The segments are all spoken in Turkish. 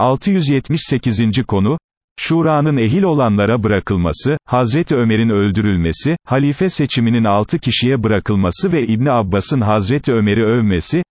678. konu, Şura'nın ehil olanlara bırakılması, Hazreti Ömer'in öldürülmesi, halife seçiminin altı kişiye bırakılması ve İbni Abbas'ın Hazreti Ömer'i övmesi,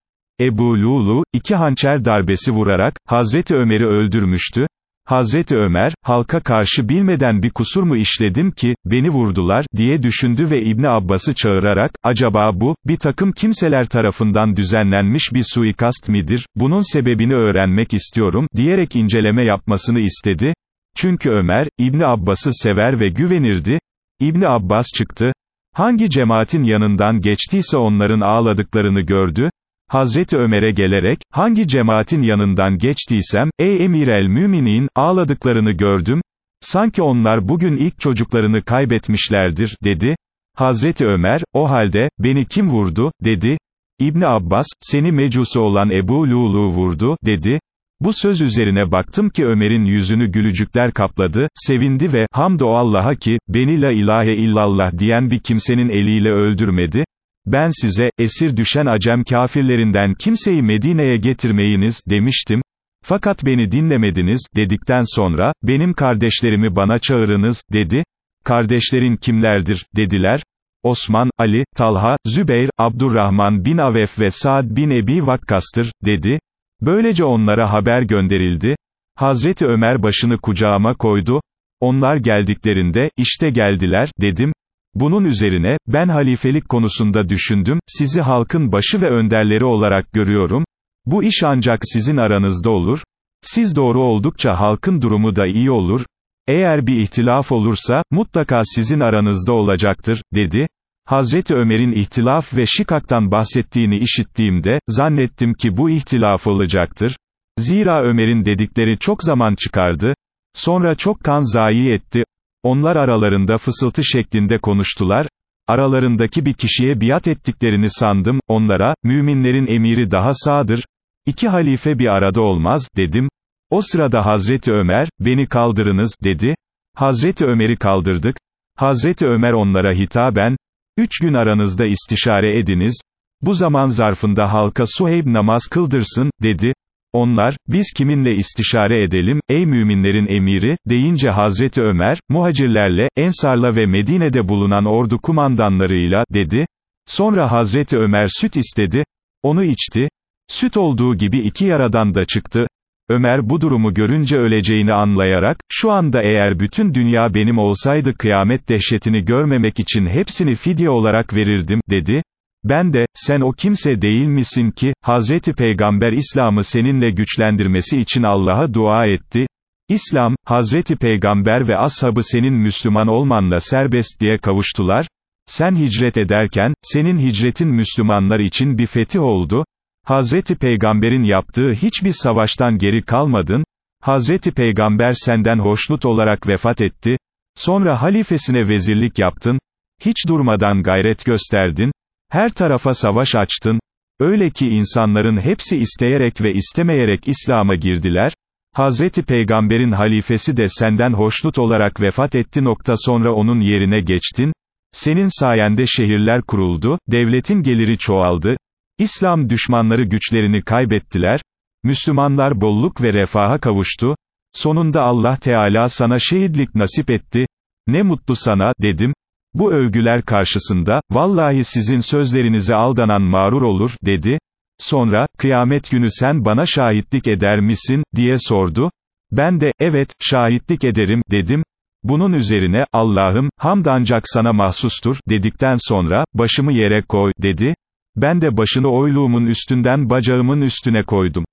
Ebu Lulu, iki hançer darbesi vurarak, Hazreti Ömer'i öldürmüştü, Hazreti Ömer, halka karşı bilmeden bir kusur mu işledim ki, beni vurdular, diye düşündü ve İbni Abbas'ı çağırarak, acaba bu, bir takım kimseler tarafından düzenlenmiş bir suikast midir, bunun sebebini öğrenmek istiyorum, diyerek inceleme yapmasını istedi. Çünkü Ömer, İbni Abbas'ı sever ve güvenirdi. İbni Abbas çıktı. Hangi cemaatin yanından geçtiyse onların ağladıklarını gördü. Hazreti Ömer'e gelerek, hangi cemaatin yanından geçtiysem, ey emir el müminin, ağladıklarını gördüm, sanki onlar bugün ilk çocuklarını kaybetmişlerdir, dedi. Hazreti Ömer, o halde, beni kim vurdu, dedi. İbni Abbas, seni mecusu olan Ebu Lulu vurdu, dedi. Bu söz üzerine baktım ki Ömer'in yüzünü gülücükler kapladı, sevindi ve, hamd o Allah'a ki, beni la ilahe illallah diyen bir kimsenin eliyle öldürmedi, ben size, esir düşen acem kafirlerinden kimseyi Medine'ye getirmeyiniz, demiştim, fakat beni dinlemediniz, dedikten sonra, benim kardeşlerimi bana çağırınız, dedi, kardeşlerin kimlerdir, dediler, Osman, Ali, Talha, Zübeyr, Abdurrahman bin Avef ve Saad bin Ebi Vakkas'tır, dedi, böylece onlara haber gönderildi, Hazreti Ömer başını kucağıma koydu, onlar geldiklerinde, işte geldiler, dedim, bunun üzerine, ben halifelik konusunda düşündüm, sizi halkın başı ve önderleri olarak görüyorum, bu iş ancak sizin aranızda olur, siz doğru oldukça halkın durumu da iyi olur, eğer bir ihtilaf olursa, mutlaka sizin aranızda olacaktır, dedi. Hazreti Ömer'in ihtilaf ve şikaktan bahsettiğini işittiğimde, zannettim ki bu ihtilaf olacaktır. Zira Ömer'in dedikleri çok zaman çıkardı, sonra çok kan zayi etti, onlar aralarında fısıltı şeklinde konuştular, aralarındaki bir kişiye biat ettiklerini sandım, onlara, müminlerin emiri daha sağdır, iki halife bir arada olmaz, dedim, o sırada Hazreti Ömer, beni kaldırınız, dedi, Hazreti Ömer'i kaldırdık, Hazreti Ömer onlara hitaben, üç gün aranızda istişare ediniz, bu zaman zarfında halka Suheyb namaz kıldırsın, dedi, onlar, biz kiminle istişare edelim, ey müminlerin emiri, deyince Hazreti Ömer, muhacirlerle, Ensar'la ve Medine'de bulunan ordu kumandanlarıyla, dedi. Sonra Hazreti Ömer süt istedi, onu içti, süt olduğu gibi iki yaradan da çıktı. Ömer bu durumu görünce öleceğini anlayarak, şu anda eğer bütün dünya benim olsaydı kıyamet dehşetini görmemek için hepsini fidye olarak verirdim, dedi. Ben de, sen o kimse değil misin ki, Hazreti Peygamber İslam'ı seninle güçlendirmesi için Allah'a dua etti, İslam, Hazreti Peygamber ve ashabı senin Müslüman olmanla serbestliğe kavuştular, sen hicret ederken, senin hicretin Müslümanlar için bir fetih oldu, Hazreti Peygamber'in yaptığı hiçbir savaştan geri kalmadın, Hazreti Peygamber senden hoşnut olarak vefat etti, sonra halifesine vezirlik yaptın, hiç durmadan gayret gösterdin, her tarafa savaş açtın, öyle ki insanların hepsi isteyerek ve istemeyerek İslam'a girdiler, Hazreti Peygamber'in halifesi de senden hoşnut olarak vefat etti nokta sonra onun yerine geçtin, senin sayende şehirler kuruldu, devletin geliri çoğaldı, İslam düşmanları güçlerini kaybettiler, Müslümanlar bolluk ve refaha kavuştu, sonunda Allah Teala sana şehitlik nasip etti, ne mutlu sana, dedim, bu övgüler karşısında, vallahi sizin sözlerinize aldanan mağrur olur, dedi. Sonra, kıyamet günü sen bana şahitlik eder misin, diye sordu. Ben de, evet, şahitlik ederim, dedim. Bunun üzerine, Allah'ım, hamd ancak sana mahsustur, dedikten sonra, başımı yere koy, dedi. Ben de başını oyluğumun üstünden bacağımın üstüne koydum.